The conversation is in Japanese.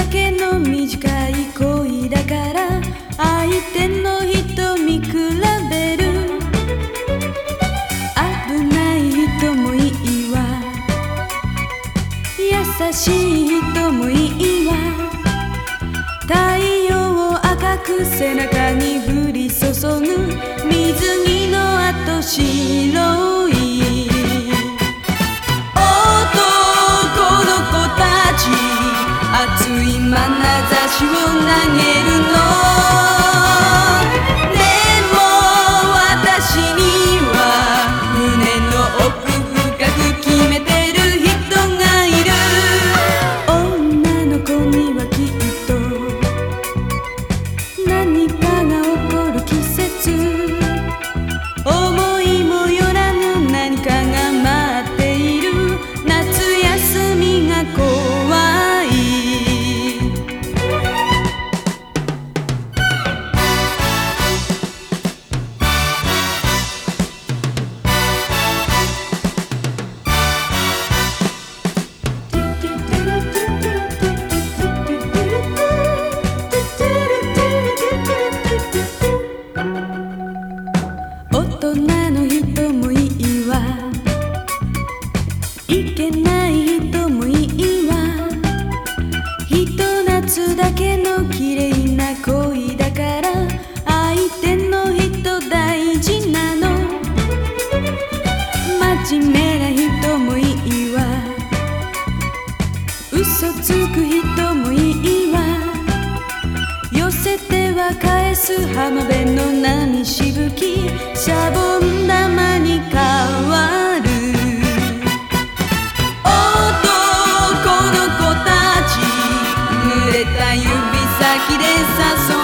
だけの短い恋だから相手の人見比べる。危ない人もいいわ。優しい人もいいわ。太陽を赤く背中に降り注ぐ。水着の後白熱い眼差しを投げるの。と夏だけの綺麗な恋だから相手の人大事なの。真面目な人もいいわ。嘘つく人もいいわ。寄せては返す浜辺の波しぶきシャボン玉に変わる。れた指先で誘う